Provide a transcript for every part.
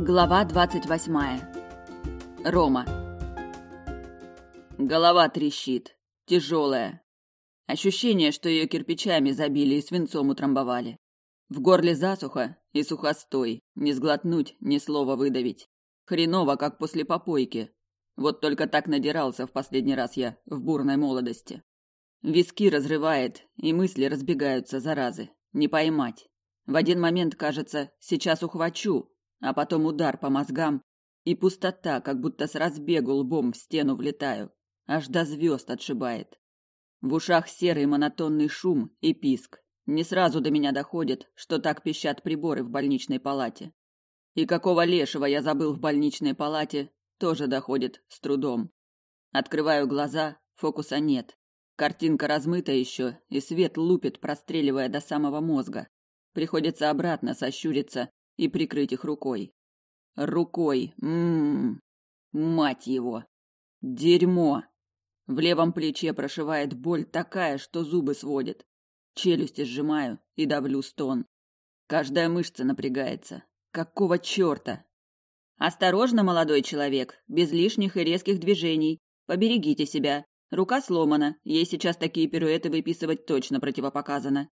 Глава 28. Рома. Голова трещит, тяжелая. Ощущение, что ее кирпичами забили и свинцом утрамбовали. В горле засуха и сухостой, не сглотнуть, ни слова выдавить. Хреново, как после попойки. Вот только так надирался в последний раз я в бурной молодости. Виски разрывает, и мысли разбегаются, заразы. Не поймать. В один момент кажется, сейчас ухвачу, а потом удар по мозгам, и пустота, как будто с разбегу лбом в стену влетаю, аж до звезд отшибает. В ушах серый монотонный шум и писк. Не сразу до меня доходит, что так пищат приборы в больничной палате. И какого лешего я забыл в больничной палате, тоже доходит с трудом. Открываю глаза, фокуса нет. Картинка размыта еще, и свет лупит, простреливая до самого мозга. Приходится обратно сощуриться и прикрыть их рукой. Рукой. Ммм. Мать его. Дерьмо. В левом плече прошивает боль такая, что зубы сводит. Челюсти сжимаю и давлю стон. Каждая мышца напрягается. Какого черта? Осторожно, молодой человек, без лишних и резких движений. Поберегите себя. Рука сломана, ей сейчас такие пируэты выписывать точно противопоказано.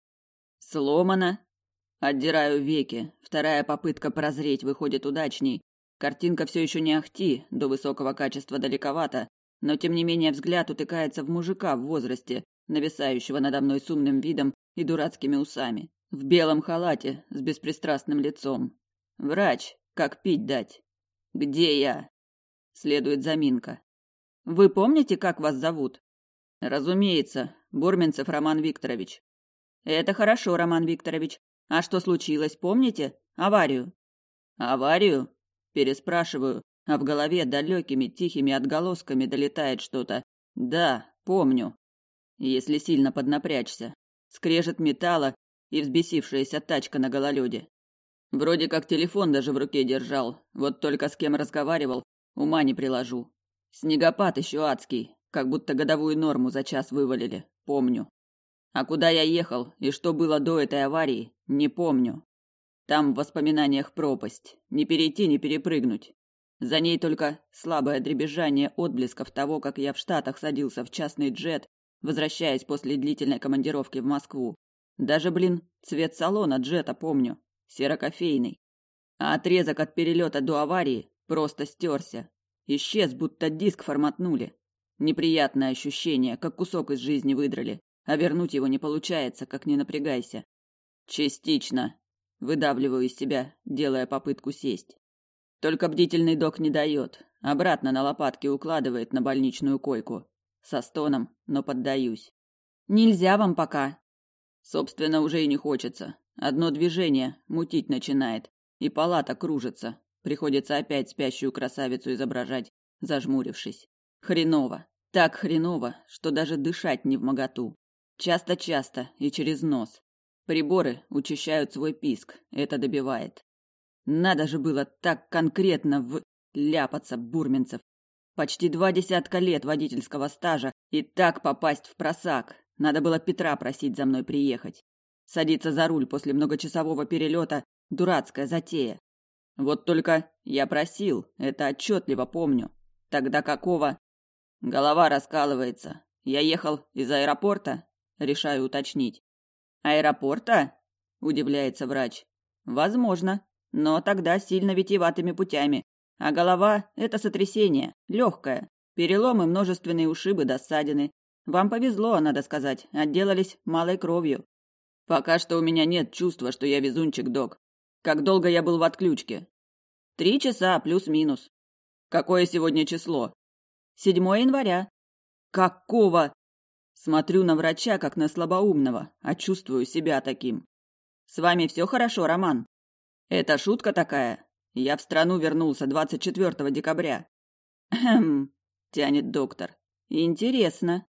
Сломана Отдираю веки. Вторая попытка прозреть выходит удачней. Картинка все еще не ахти, до высокого качества далековато, но тем не менее взгляд утыкается в мужика в возрасте, нависающего надо мной с умным видом и дурацкими усами, в белом халате с беспристрастным лицом. Врач, как пить дать? Где я? Следует заминка. Вы помните, как вас зовут? Разумеется, Бурменцев Роман Викторович. Это хорошо, Роман Викторович. А что случилось, помните? Аварию. Аварию? Переспрашиваю, а в голове далекими тихими отголосками долетает что-то. Да, помню. Если сильно поднапрячься. Скрежет металла и взбесившаяся тачка на гололеде. Вроде как телефон даже в руке держал, вот только с кем разговаривал, ума не приложу. Снегопад еще адский, как будто годовую норму за час вывалили, помню. А куда я ехал и что было до этой аварии, не помню. Там в воспоминаниях пропасть, не перейти, не перепрыгнуть. За ней только слабое дребезжание отблесков того, как я в Штатах садился в частный джет, возвращаясь после длительной командировки в Москву. Даже, блин, цвет салона джета помню, серо-кофейный. А отрезок от перелета до аварии просто стерся. Исчез, будто диск форматнули. Неприятное ощущение, как кусок из жизни выдрали а вернуть его не получается, как не напрягайся. Частично. Выдавливаю из себя, делая попытку сесть. Только бдительный док не дает. Обратно на лопатки укладывает на больничную койку. Со стоном, но поддаюсь. Нельзя вам пока. Собственно, уже и не хочется. Одно движение мутить начинает, и палата кружится. Приходится опять спящую красавицу изображать, зажмурившись. Хреново. Так хреново, что даже дышать не в моготу. Часто-часто и через нос. Приборы учащают свой писк, это добивает. Надо же было так конкретно в... ляпаться, Бурминцев. Почти два десятка лет водительского стажа и так попасть в просак. Надо было Петра просить за мной приехать. Садиться за руль после многочасового перелета – дурацкая затея. Вот только я просил, это отчетливо помню. Тогда какого? Голова раскалывается. Я ехал из аэропорта? решаю уточнить. Аэропорта? удивляется врач. Возможно, но тогда сильно витиеватыми путями. А голова – это сотрясение, легкое, переломы, множественные ушибы досадины. Вам повезло, надо сказать, отделались малой кровью. Пока что у меня нет чувства, что я везунчик, док. Как долго я был в отключке? Три часа плюс-минус. Какое сегодня число? Седьмое января. Какого? Смотрю на врача, как на слабоумного, а чувствую себя таким. С вами все хорошо, Роман? Это шутка такая. Я в страну вернулся 24 декабря. Хм, тянет доктор. Интересно.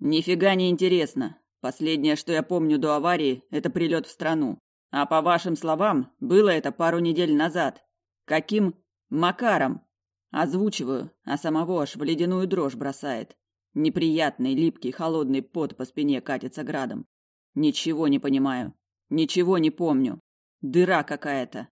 Нифига не интересно. Последнее, что я помню до аварии, это прилет в страну. А по вашим словам, было это пару недель назад. Каким макаром? Озвучиваю, а самого аж в ледяную дрожь бросает. Неприятный, липкий, холодный пот по спине катится градом. Ничего не понимаю. Ничего не помню. Дыра какая-то.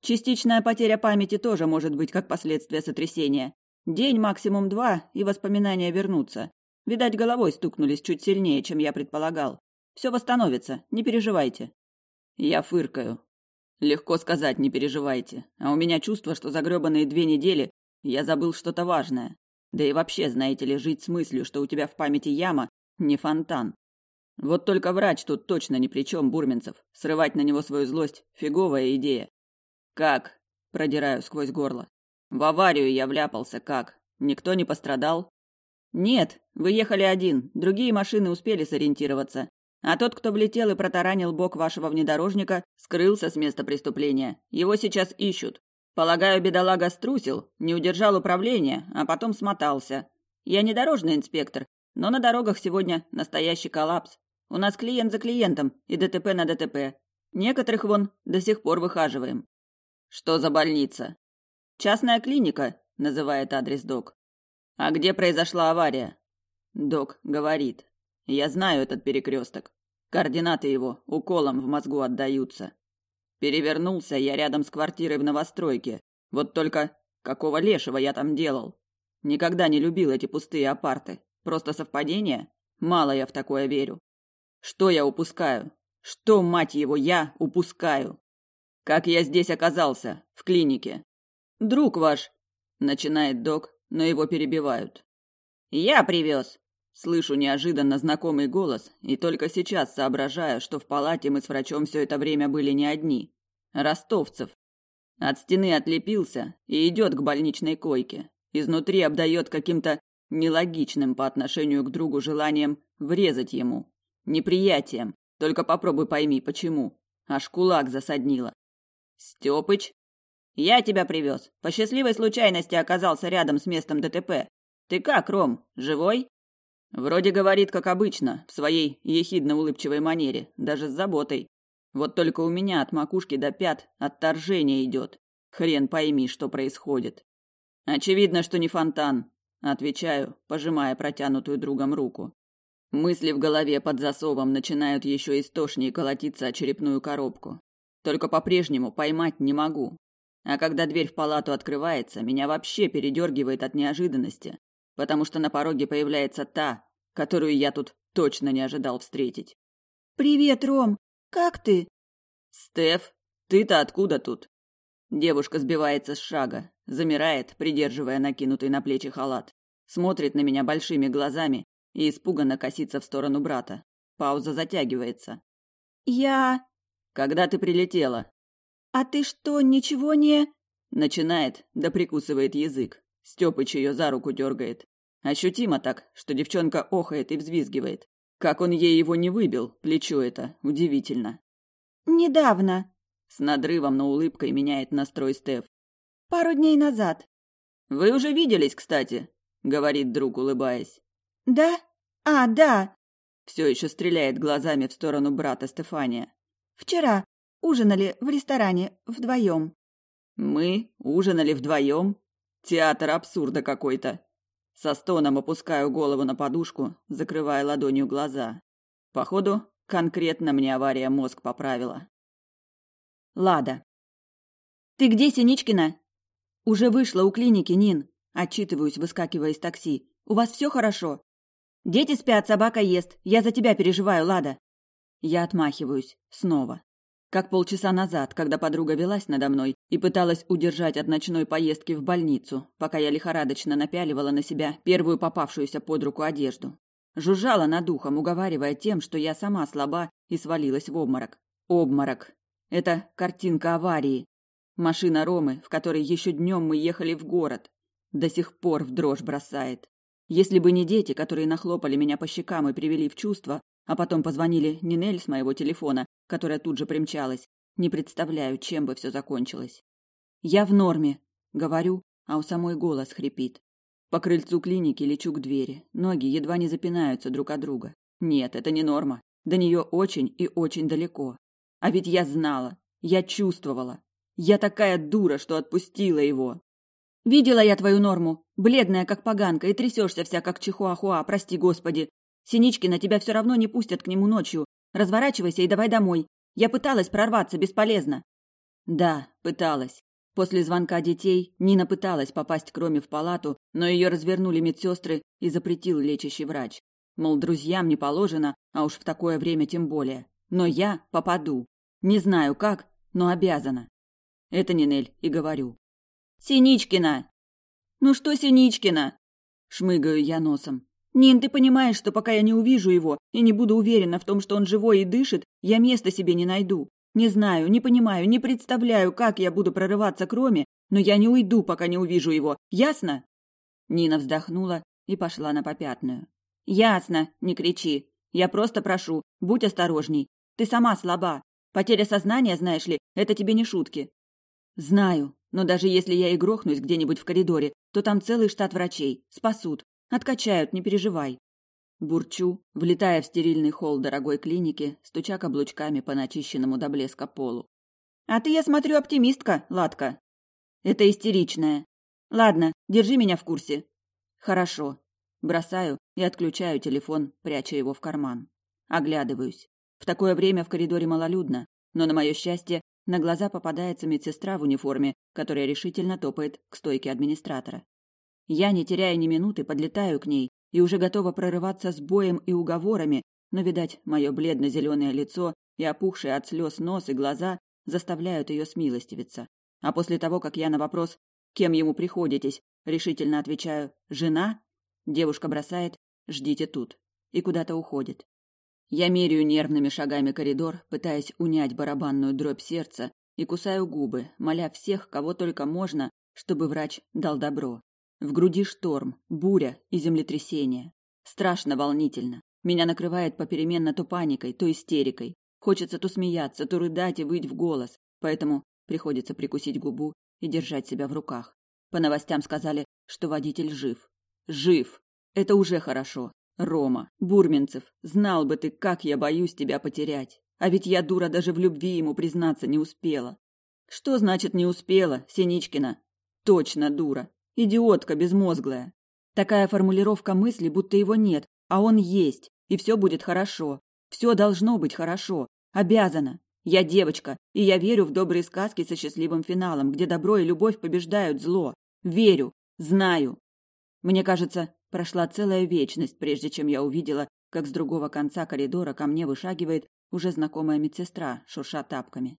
Частичная потеря памяти тоже может быть как последствие сотрясения. День максимум два, и воспоминания вернутся. Видать, головой стукнулись чуть сильнее, чем я предполагал. Все восстановится, не переживайте. Я фыркаю. Легко сказать, не переживайте. А у меня чувство, что за грёбаные две недели я забыл что-то важное. Да и вообще, знаете ли, жить с мыслью, что у тебя в памяти яма, не фонтан. Вот только врач тут точно ни при чем, Бурминцев. Срывать на него свою злость – фиговая идея. «Как?» – продираю сквозь горло. «В аварию я вляпался, как? Никто не пострадал?» «Нет, вы ехали один, другие машины успели сориентироваться. А тот, кто влетел и протаранил бок вашего внедорожника, скрылся с места преступления. Его сейчас ищут. Полагаю, бедолага струсил, не удержал управление, а потом смотался. Я не дорожный инспектор, но на дорогах сегодня настоящий коллапс. У нас клиент за клиентом и ДТП на ДТП. Некоторых вон до сих пор выхаживаем. Что за больница? Частная клиника, называет адрес док. А где произошла авария? Док говорит. Я знаю этот перекресток. Координаты его уколом в мозгу отдаются. Перевернулся я рядом с квартирой в новостройке. Вот только какого лешего я там делал? Никогда не любил эти пустые апарты. Просто совпадение? Мало я в такое верю. Что я упускаю? Что, мать его, я упускаю? Как я здесь оказался? В клинике. Друг ваш, начинает док, но его перебивают. Я привез. Слышу неожиданно знакомый голос и только сейчас соображаю, что в палате мы с врачом все это время были не одни. Ростовцев. От стены отлепился и идет к больничной койке. Изнутри обдает каким-то нелогичным по отношению к другу желанием врезать ему. Неприятием. Только попробуй пойми, почему. Аж кулак засаднило. «Степыч?» «Я тебя привез. По счастливой случайности оказался рядом с местом ДТП. Ты как, Ром, живой?» Вроде говорит, как обычно, в своей ехидно-улыбчивой манере, даже с заботой. Вот только у меня от макушки до пят отторжение идет. Хрен пойми, что происходит. Очевидно, что не фонтан, отвечаю, пожимая протянутую другом руку. Мысли в голове под засовом начинают еще истошнее колотиться о черепную коробку. Только по-прежнему поймать не могу. А когда дверь в палату открывается, меня вообще передергивает от неожиданности, потому что на пороге появляется та, которую я тут точно не ожидал встретить. «Привет, Ром! Как ты?» «Стеф, ты-то откуда тут?» Девушка сбивается с шага, замирает, придерживая накинутый на плечи халат, смотрит на меня большими глазами и испуганно косится в сторону брата. Пауза затягивается. «Я...» «Когда ты прилетела?» «А ты что, ничего не...» Начинает, да прикусывает язык. Степыч ее за руку дергает. Ощутимо так, что девчонка охает и взвизгивает. Как он ей его не выбил, плечо это, удивительно. «Недавно», — с надрывом, но улыбкой меняет настрой Стеф. «Пару дней назад». «Вы уже виделись, кстати», — говорит друг, улыбаясь. «Да? А, да!» Все еще стреляет глазами в сторону брата Стефания. «Вчера ужинали в ресторане вдвоем». «Мы ужинали вдвоем?» Театр абсурда какой-то. Со стоном опускаю голову на подушку, закрывая ладонью глаза. Походу, конкретно мне авария мозг поправила. Лада. «Ты где, Синичкина?» «Уже вышла у клиники, Нин», – отчитываюсь, выскакивая из такси. «У вас все хорошо?» «Дети спят, собака ест. Я за тебя переживаю, Лада». Я отмахиваюсь. Снова. Как полчаса назад, когда подруга велась надо мной и пыталась удержать от ночной поездки в больницу, пока я лихорадочно напяливала на себя первую попавшуюся под руку одежду. Жужжала над ухом, уговаривая тем, что я сама слаба и свалилась в обморок. Обморок. Это картинка аварии. Машина Ромы, в которой еще днем мы ехали в город. До сих пор в дрожь бросает. Если бы не дети, которые нахлопали меня по щекам и привели в чувство, а потом позвонили Нинель с моего телефона которая тут же примчалась, не представляю, чем бы все закончилось. «Я в норме», — говорю, а у самой голос хрипит. По крыльцу клиники лечу к двери, ноги едва не запинаются друг от друга. Нет, это не норма, до нее очень и очень далеко. А ведь я знала, я чувствовала. Я такая дура, что отпустила его. Видела я твою норму, бледная как поганка, и трясешься вся как чихуахуа, прости господи. Синички на тебя все равно не пустят к нему ночью, Разворачивайся и давай домой. Я пыталась прорваться бесполезно. Да, пыталась. После звонка детей Нина пыталась попасть к Роме в палату, но ее развернули медсестры и запретил лечащий врач. Мол, друзьям не положено, а уж в такое время тем более. Но я попаду. Не знаю как, но обязана. Это Нинель и говорю. «Синичкина!» «Ну что Синичкина?» Шмыгаю я носом. Нин, ты понимаешь, что пока я не увижу его и не буду уверена в том, что он живой и дышит, я места себе не найду. Не знаю, не понимаю, не представляю, как я буду прорываться кроме... Но я не уйду, пока не увижу его. Ясно?» Нина вздохнула и пошла на попятную. «Ясно, не кричи. Я просто прошу, будь осторожней. Ты сама слаба. Потеря сознания, знаешь ли, это тебе не шутки». «Знаю, но даже если я и грохнусь где-нибудь в коридоре, то там целый штат врачей. Спасут. Откачают, не переживай. Бурчу, влетая в стерильный холл дорогой клиники, стуча каблучками по начищенному до блеска полу. «А ты, я смотрю, оптимистка, ладка. «Это истеричная!» «Ладно, держи меня в курсе!» «Хорошо!» Бросаю и отключаю телефон, пряча его в карман. Оглядываюсь. В такое время в коридоре малолюдно, но, на мое счастье, на глаза попадается медсестра в униформе, которая решительно топает к стойке администратора. Я, не теряя ни минуты, подлетаю к ней и уже готова прорываться с боем и уговорами, но, видать, мое бледно-зеленое лицо и опухшие от слез нос и глаза заставляют ее смилостивиться. А после того, как я на вопрос «Кем ему приходитесь?» решительно отвечаю «Жена?», девушка бросает «Ждите тут» и куда-то уходит. Я меряю нервными шагами коридор, пытаясь унять барабанную дробь сердца, и кусаю губы, моля всех, кого только можно, чтобы врач дал добро. В груди шторм, буря и землетрясение. Страшно волнительно. Меня накрывает попеременно то паникой, то истерикой. Хочется то смеяться, то рыдать и выть в голос. Поэтому приходится прикусить губу и держать себя в руках. По новостям сказали, что водитель жив. Жив! Это уже хорошо. Рома, Бурминцев, знал бы ты, как я боюсь тебя потерять. А ведь я, дура, даже в любви ему признаться не успела. Что значит не успела, Синичкина? Точно дура. Идиотка безмозглая. Такая формулировка мысли, будто его нет, а он есть, и все будет хорошо. Все должно быть хорошо. Обязано. Я девочка, и я верю в добрые сказки со счастливым финалом, где добро и любовь побеждают зло. Верю. Знаю. Мне кажется, прошла целая вечность, прежде чем я увидела, как с другого конца коридора ко мне вышагивает уже знакомая медсестра, шурша тапками.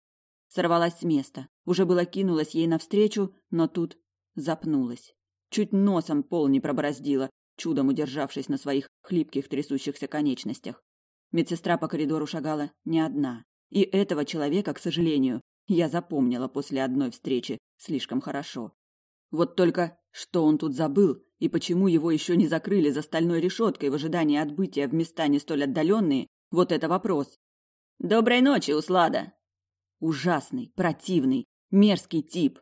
Сорвалась с места. Уже было кинулась ей навстречу, но тут запнулась. Чуть носом пол не пробороздила, чудом удержавшись на своих хлипких трясущихся конечностях. Медсестра по коридору шагала не одна. И этого человека, к сожалению, я запомнила после одной встречи слишком хорошо. Вот только что он тут забыл и почему его еще не закрыли за стальной решеткой в ожидании отбытия в места не столь отдаленные, вот это вопрос. «Доброй ночи, Услада!» Ужасный, противный, мерзкий тип,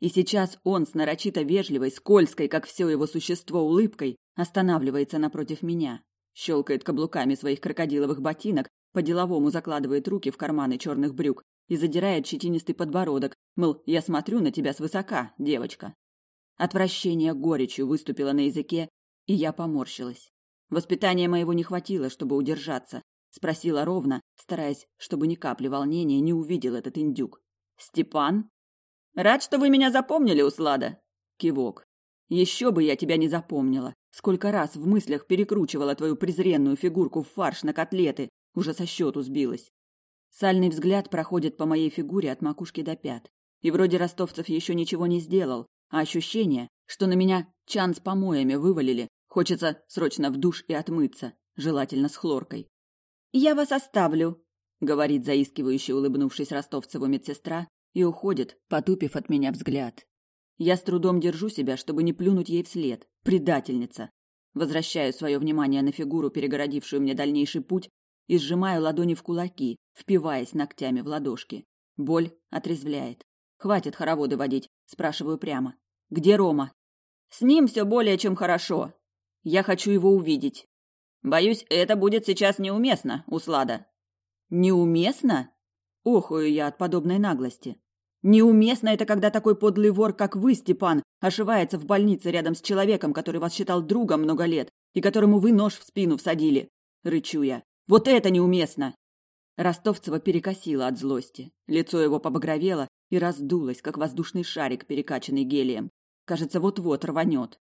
и сейчас он с нарочито вежливой, скользкой, как все его существо, улыбкой останавливается напротив меня, щелкает каблуками своих крокодиловых ботинок, по-деловому закладывает руки в карманы черных брюк и задирает щетинистый подбородок, мол, я смотрю на тебя свысока, девочка. Отвращение горечью выступило на языке, и я поморщилась. Воспитания моего не хватило, чтобы удержаться, спросила ровно, стараясь, чтобы ни капли волнения не увидел этот индюк. Степан? Рад, что вы меня запомнили, Услада. Кивок. Еще бы я тебя не запомнила. Сколько раз в мыслях перекручивала твою презренную фигурку в фарш на котлеты, уже со счету сбилась. Сальный взгляд проходит по моей фигуре от макушки до пят. И вроде ростовцев еще ничего не сделал, а ощущение, что на меня чан с помоями вывалили, хочется срочно в душ и отмыться, желательно с хлоркой. «Я вас оставлю», — говорит заискивающе улыбнувшись ростовцеву медсестра, и уходит, потупив от меня взгляд. Я с трудом держу себя, чтобы не плюнуть ей вслед. Предательница. Возвращаю свое внимание на фигуру, перегородившую мне дальнейший путь, и сжимаю ладони в кулаки, впиваясь ногтями в ладошки. Боль отрезвляет. Хватит хороводы водить, спрашиваю прямо. Где Рома? С ним все более чем хорошо. Я хочу его увидеть. Боюсь, это будет сейчас неуместно, Услада. Неуместно? Охую я от подобной наглости. Неуместно это, когда такой подлый вор, как вы, Степан, ошивается в больнице рядом с человеком, который вас считал другом много лет и которому вы нож в спину всадили. Рычу я. Вот это неуместно!» Ростовцева перекосило от злости. Лицо его побагровело и раздулось, как воздушный шарик, перекачанный гелием. Кажется, вот-вот рванет.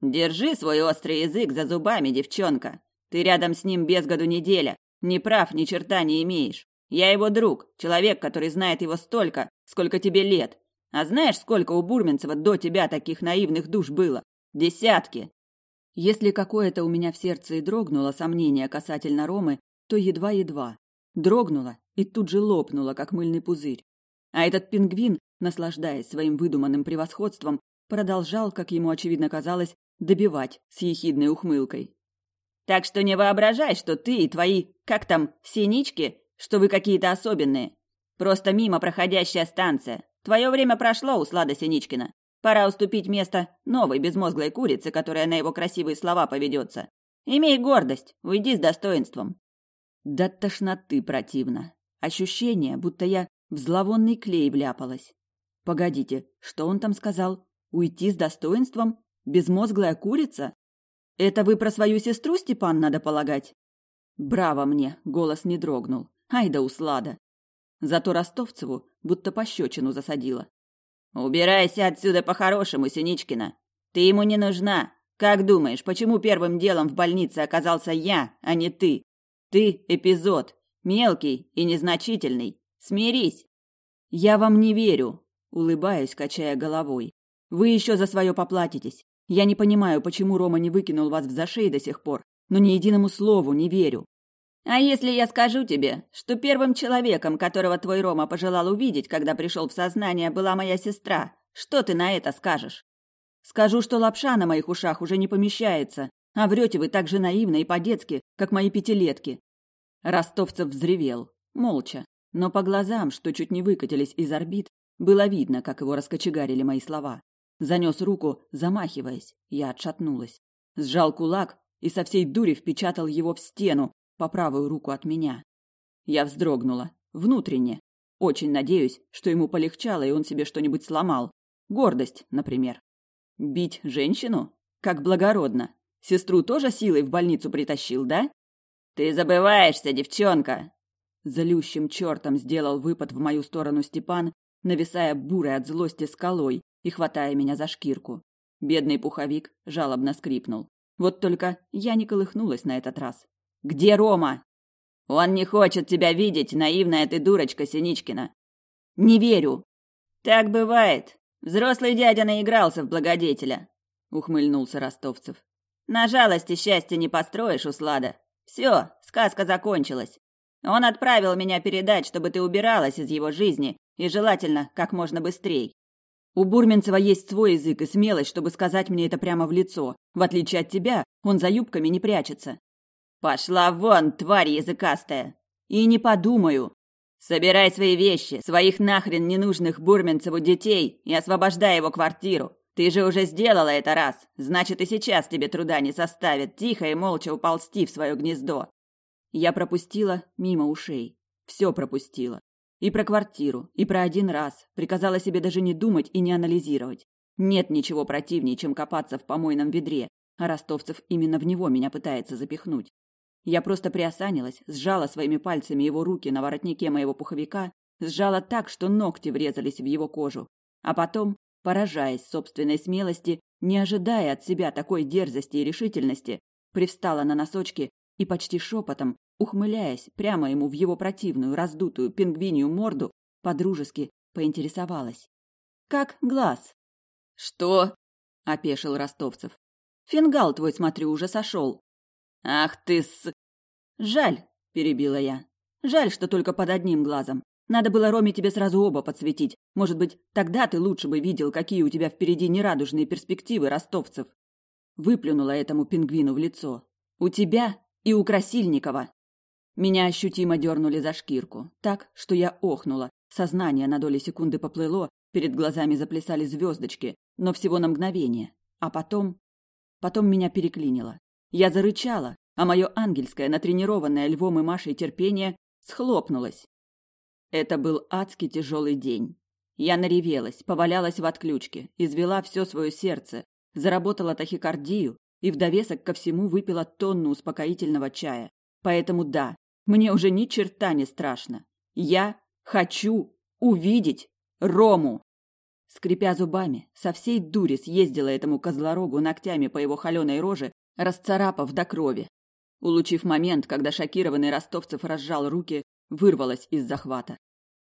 «Держи свой острый язык за зубами, девчонка. Ты рядом с ним без году неделя. Ни прав, ни черта не имеешь. Я его друг, человек, который знает его столько, Сколько тебе лет? А знаешь, сколько у Бурминцева до тебя таких наивных душ было? Десятки!» Если какое-то у меня в сердце и дрогнуло сомнение касательно Ромы, то едва-едва. Дрогнуло и тут же лопнуло, как мыльный пузырь. А этот пингвин, наслаждаясь своим выдуманным превосходством, продолжал, как ему очевидно казалось, добивать с ехидной ухмылкой. «Так что не воображай, что ты и твои, как там, синички, что вы какие-то особенные. Просто мимо проходящая станция. Твое время прошло, Услада Синичкина. Пора уступить место новой безмозглой курице, которая на его красивые слова поведется. Имей гордость, уйди с достоинством. Да тошноты противно. Ощущение, будто я в зловонный клей вляпалась. Погодите, что он там сказал? Уйти с достоинством? Безмозглая курица? Это вы про свою сестру, Степан, надо полагать? Браво мне, голос не дрогнул. Ай да услада. Зато Ростовцеву будто пощечину засадила. «Убирайся отсюда по-хорошему, Синичкина! Ты ему не нужна! Как думаешь, почему первым делом в больнице оказался я, а не ты? Ты – эпизод, мелкий и незначительный. Смирись!» «Я вам не верю», – Улыбаюсь, качая головой. «Вы еще за свое поплатитесь. Я не понимаю, почему Рома не выкинул вас в зашей до сих пор, но ни единому слову не верю. А если я скажу тебе, что первым человеком, которого твой Рома пожелал увидеть, когда пришел в сознание, была моя сестра, что ты на это скажешь? Скажу, что лапша на моих ушах уже не помещается, а врете вы так же наивно и по-детски, как мои пятилетки. Ростовцев взревел, молча, но по глазам, что чуть не выкатились из орбит, было видно, как его раскочегарили мои слова. Занес руку, замахиваясь, я отшатнулась. Сжал кулак и со всей дури впечатал его в стену, по правую руку от меня. Я вздрогнула. Внутренне. Очень надеюсь, что ему полегчало, и он себе что-нибудь сломал. Гордость, например. Бить женщину? Как благородно. Сестру тоже силой в больницу притащил, да? Ты забываешься, девчонка. Злющим чертом сделал выпад в мою сторону Степан, нависая бурой от злости скалой и хватая меня за шкирку. Бедный пуховик жалобно скрипнул. Вот только я не колыхнулась на этот раз. «Где Рома?» «Он не хочет тебя видеть, наивная ты дурочка Синичкина». «Не верю». «Так бывает. Взрослый дядя наигрался в благодетеля», — ухмыльнулся Ростовцев. «На жалости счастья не построишь, Услада. Все, сказка закончилась. Он отправил меня передать, чтобы ты убиралась из его жизни, и желательно как можно быстрее. У Бурменцева есть свой язык и смелость, чтобы сказать мне это прямо в лицо. В отличие от тебя, он за юбками не прячется. «Пошла вон, тварь языкастая! И не подумаю! Собирай свои вещи, своих нахрен ненужных Бурменцеву детей и освобождай его квартиру! Ты же уже сделала это раз, значит и сейчас тебе труда не составит тихо и молча уползти в свое гнездо!» Я пропустила мимо ушей. Все пропустила. И про квартиру, и про один раз. Приказала себе даже не думать и не анализировать. Нет ничего противнее, чем копаться в помойном ведре, а ростовцев именно в него меня пытается запихнуть. Я просто приосанилась, сжала своими пальцами его руки на воротнике моего пуховика, сжала так, что ногти врезались в его кожу. А потом, поражаясь собственной смелости, не ожидая от себя такой дерзости и решительности, привстала на носочки и почти шепотом, ухмыляясь прямо ему в его противную, раздутую пингвинью морду, подружески поинтересовалась. «Как глаз?» «Что?» – опешил Ростовцев. «Фингал твой, смотрю, уже сошел». «Ах ты с...» «Жаль», – перебила я. «Жаль, что только под одним глазом. Надо было, Роме, тебе сразу оба подсветить. Может быть, тогда ты лучше бы видел, какие у тебя впереди нерадужные перспективы ростовцев». Выплюнула этому пингвину в лицо. «У тебя и у Красильникова». Меня ощутимо дернули за шкирку, так, что я охнула. Сознание на доли секунды поплыло, перед глазами заплясали звездочки, но всего на мгновение. А потом... Потом меня переклинило. Я зарычала, а мое ангельское, натренированное львом и Машей терпение схлопнулось. Это был адски тяжелый день. Я наревелась, повалялась в отключке, извела все свое сердце, заработала тахикардию и в довесок ко всему выпила тонну успокоительного чая. Поэтому да, мне уже ни черта не страшно. Я хочу увидеть Рому. Скрипя зубами, со всей дури съездила этому козлорогу ногтями по его холеной роже, расцарапав до крови. Улучив момент, когда шокированный ростовцев разжал руки, вырвалась из захвата.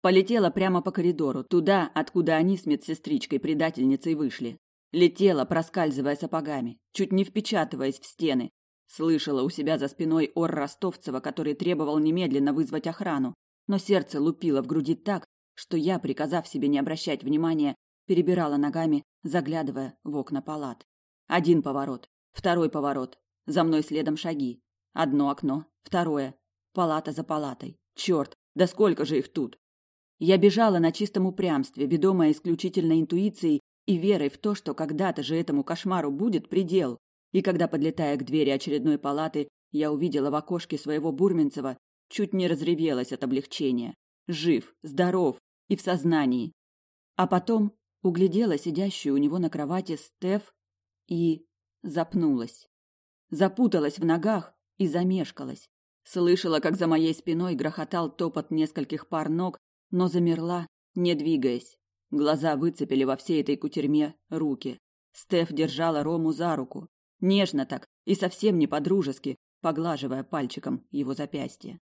Полетела прямо по коридору, туда, откуда они с медсестричкой-предательницей вышли. Летела, проскальзывая сапогами, чуть не впечатываясь в стены. Слышала у себя за спиной ор Ростовцева, который требовал немедленно вызвать охрану. Но сердце лупило в груди так, что я, приказав себе не обращать внимания, перебирала ногами, заглядывая в окна палат. Один поворот, второй поворот, за мной следом шаги, Одно окно, второе, палата за палатой. Черт, да сколько же их тут! Я бежала на чистом упрямстве, ведомая исключительно интуицией и верой в то, что когда-то же этому кошмару будет предел. И когда, подлетая к двери очередной палаты, я увидела в окошке своего Бурминцева, чуть не разревелась от облегчения. Жив, здоров и в сознании. А потом углядела сидящую у него на кровати Стеф и запнулась. Запуталась в ногах, и замешкалась. Слышала, как за моей спиной грохотал топот нескольких пар ног, но замерла, не двигаясь. Глаза выцепили во всей этой кутерьме руки. Стеф держала Рому за руку, нежно так и совсем не по-дружески, поглаживая пальчиком его запястье.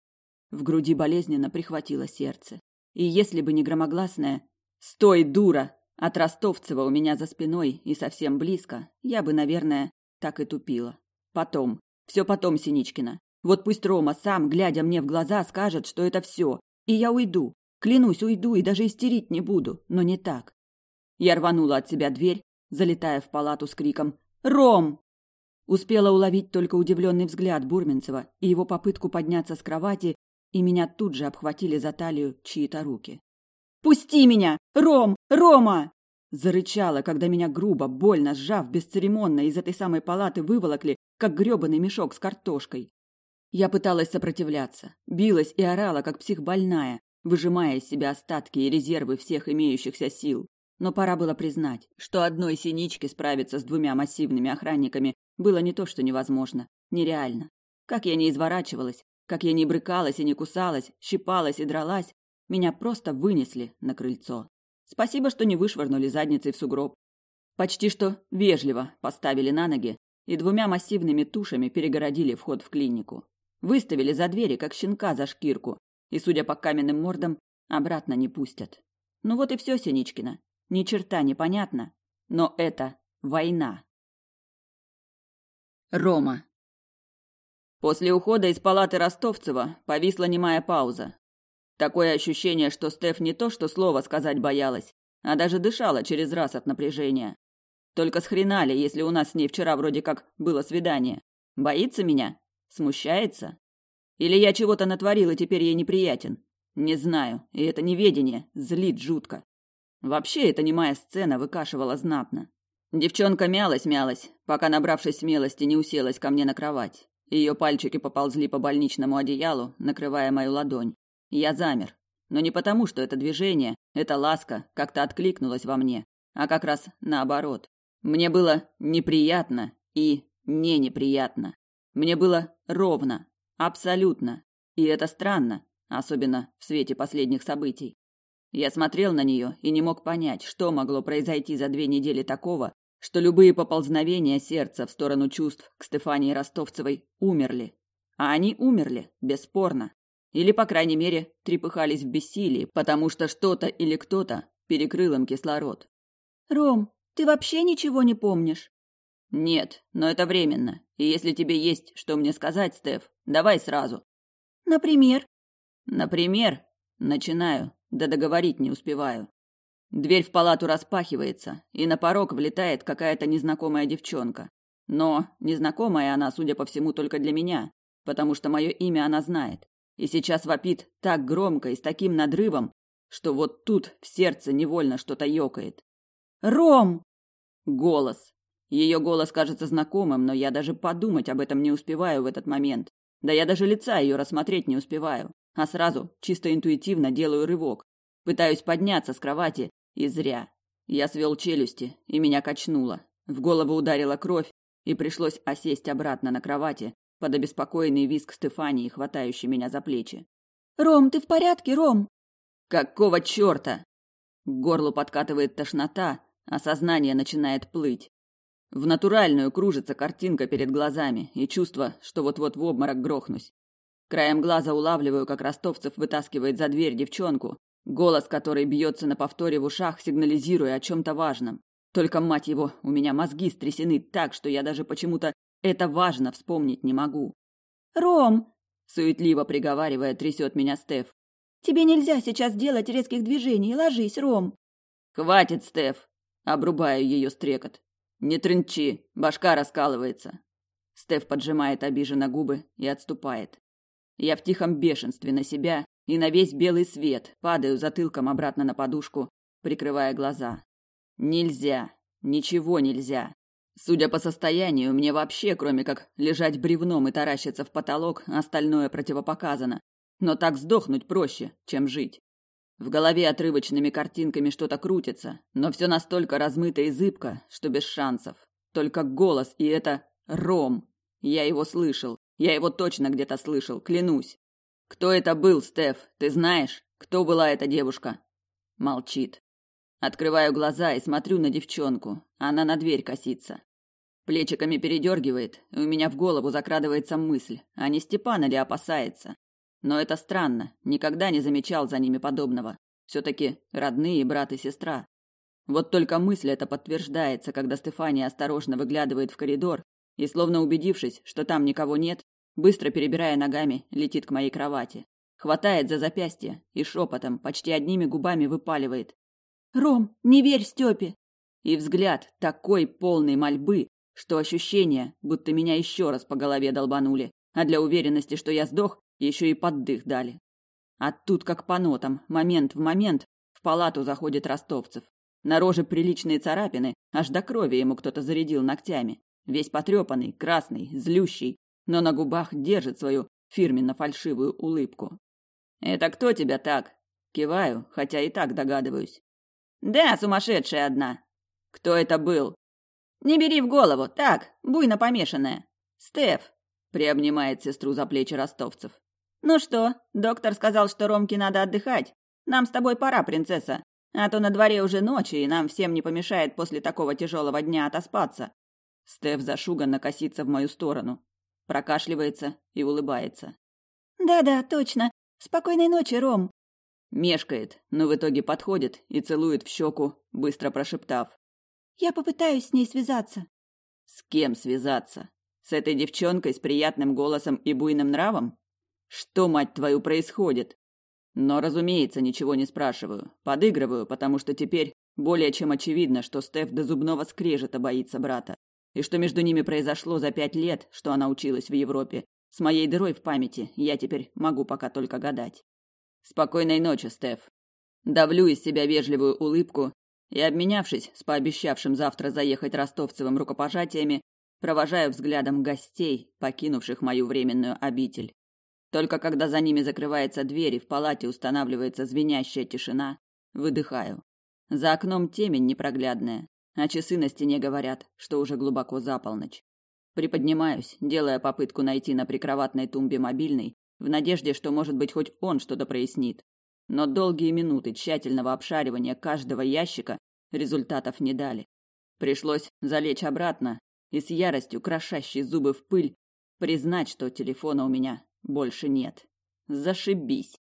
В груди болезненно прихватило сердце. И если бы не громогласное «Стой, дура!» от Ростовцева у меня за спиной и совсем близко, я бы, наверное, так и тупила. Потом, все потом, Синичкина. Вот пусть Рома сам, глядя мне в глаза, скажет, что это все. И я уйду. Клянусь, уйду и даже истерить не буду. Но не так. Я рванула от себя дверь, залетая в палату с криком «Ром!». Успела уловить только удивленный взгляд Бурменцева и его попытку подняться с кровати, и меня тут же обхватили за талию чьи-то руки. «Пусти меня! Ром! Рома!» Зарычала, когда меня грубо, больно сжав, бесцеремонно из этой самой палаты выволокли как грёбаный мешок с картошкой. Я пыталась сопротивляться, билась и орала, как психбольная, выжимая из себя остатки и резервы всех имеющихся сил. Но пора было признать, что одной синичке справиться с двумя массивными охранниками было не то что невозможно, нереально. Как я не изворачивалась, как я не брыкалась и не кусалась, щипалась и дралась, меня просто вынесли на крыльцо. Спасибо, что не вышвырнули задницей в сугроб. Почти что вежливо поставили на ноги, и двумя массивными тушами перегородили вход в клинику. Выставили за двери, как щенка за шкирку, и, судя по каменным мордам, обратно не пустят. Ну вот и все, Синичкина. Ни черта непонятно, но это война. Рома. После ухода из палаты Ростовцева повисла немая пауза. Такое ощущение, что Стеф не то что слово сказать боялась, а даже дышала через раз от напряжения. Только с хрена ли, если у нас с ней вчера вроде как было свидание? Боится меня? Смущается? Или я чего-то натворил и теперь ей неприятен? Не знаю, и это неведение злит жутко. Вообще, эта немая сцена выкашивала знатно. Девчонка мялась-мялась, пока, набравшись смелости, не уселась ко мне на кровать. Ее пальчики поползли по больничному одеялу, накрывая мою ладонь. Я замер. Но не потому, что это движение, эта ласка как-то откликнулась во мне, а как раз наоборот. Мне было неприятно и не неприятно. Мне было ровно, абсолютно. И это странно, особенно в свете последних событий. Я смотрел на нее и не мог понять, что могло произойти за две недели такого, что любые поползновения сердца в сторону чувств к Стефании Ростовцевой умерли. А они умерли, бесспорно. Или, по крайней мере, трепыхались в бессилии, потому что что-то или кто-то перекрыл им кислород. «Ром, ты вообще ничего не помнишь? Нет, но это временно. И если тебе есть что мне сказать, Стеф, давай сразу. Например? Например, начинаю, да договорить не успеваю. Дверь в палату распахивается, и на порог влетает какая-то незнакомая девчонка. Но незнакомая она, судя по всему, только для меня, потому что мое имя она знает. И сейчас вопит так громко и с таким надрывом, что вот тут в сердце невольно что-то ёкает. Ром!» Голос. Ее голос кажется знакомым, но я даже подумать об этом не успеваю в этот момент. Да я даже лица ее рассмотреть не успеваю. А сразу, чисто интуитивно, делаю рывок. Пытаюсь подняться с кровати, и зря. Я свел челюсти, и меня качнуло. В голову ударила кровь, и пришлось осесть обратно на кровати, под обеспокоенный визг Стефании, хватающей меня за плечи. «Ром, ты в порядке, Ром?» «Какого чёрта? К горлу подкатывает тошнота, Осознание начинает плыть. В натуральную кружится картинка перед глазами и чувство, что вот-вот в обморок грохнусь. Краем глаза улавливаю, как Ростовцев вытаскивает за дверь девчонку, голос которой бьется на повторе в ушах, сигнализируя о чем-то важном. Только, мать его, у меня мозги стрясены так, что я даже почему-то это важно вспомнить не могу. «Ром!» – суетливо приговаривая, трясет меня Стеф. «Тебе нельзя сейчас делать резких движений. Ложись, Ром!» «Хватит, Стеф!» Обрубаю ее стрекот. «Не трынчи, башка раскалывается». Стеф поджимает обиженно губы и отступает. Я в тихом бешенстве на себя и на весь белый свет падаю затылком обратно на подушку, прикрывая глаза. Нельзя. Ничего нельзя. Судя по состоянию, мне вообще, кроме как лежать бревном и таращиться в потолок, остальное противопоказано. Но так сдохнуть проще, чем жить. В голове отрывочными картинками что-то крутится, но все настолько размыто и зыбко, что без шансов. Только голос, и это Ром. Я его слышал. Я его точно где-то слышал, клянусь. Кто это был, Стеф? Ты знаешь, кто была эта девушка? Молчит. Открываю глаза и смотрю на девчонку. Она на дверь косится. Плечиками передергивает, и у меня в голову закрадывается мысль, а не Степана ли опасается? Но это странно, никогда не замечал за ними подобного. Все-таки родные брат и сестра. Вот только мысль эта подтверждается, когда Стефания осторожно выглядывает в коридор и, словно убедившись, что там никого нет, быстро перебирая ногами, летит к моей кровати. Хватает за запястье и шепотом, почти одними губами выпаливает. «Ром, не верь Степе!» И взгляд такой полный мольбы, что ощущение, будто меня еще раз по голове долбанули, а для уверенности, что я сдох, еще и поддых дали. А тут как по нотам, момент в момент, в палату заходит ростовцев. На роже приличные царапины, аж до крови ему кто-то зарядил ногтями. Весь потрепанный, красный, злющий, но на губах держит свою фирменно-фальшивую улыбку. «Это кто тебя так?» Киваю, хотя и так догадываюсь. «Да, сумасшедшая одна!» «Кто это был?» «Не бери в голову, так, буйно помешанная!» «Стеф!» — приобнимает сестру за плечи ростовцев. «Ну что, доктор сказал, что Ромке надо отдыхать. Нам с тобой пора, принцесса. А то на дворе уже ночи, и нам всем не помешает после такого тяжелого дня отоспаться». Стеф зашуганно косится в мою сторону. Прокашливается и улыбается. «Да-да, точно. Спокойной ночи, Ром!» Мешкает, но в итоге подходит и целует в щеку, быстро прошептав. «Я попытаюсь с ней связаться». «С кем связаться? С этой девчонкой с приятным голосом и буйным нравом? Что, мать твою, происходит? Но, разумеется, ничего не спрашиваю. Подыгрываю, потому что теперь более чем очевидно, что Стеф до зубного скрежета боится брата. И что между ними произошло за пять лет, что она училась в Европе. С моей дырой в памяти я теперь могу пока только гадать. Спокойной ночи, Стеф. Давлю из себя вежливую улыбку и, обменявшись с пообещавшим завтра заехать ростовцевым рукопожатиями, провожаю взглядом гостей, покинувших мою временную обитель. Только когда за ними закрывается дверь и в палате устанавливается звенящая тишина, выдыхаю. За окном темень непроглядная, а часы на стене говорят, что уже глубоко за полночь. Приподнимаюсь, делая попытку найти на прикроватной тумбе мобильный, в надежде, что, может быть, хоть он что-то прояснит. Но долгие минуты тщательного обшаривания каждого ящика результатов не дали. Пришлось залечь обратно и с яростью, крошащей зубы в пыль, признать, что телефона у меня больше нет. Зашибись.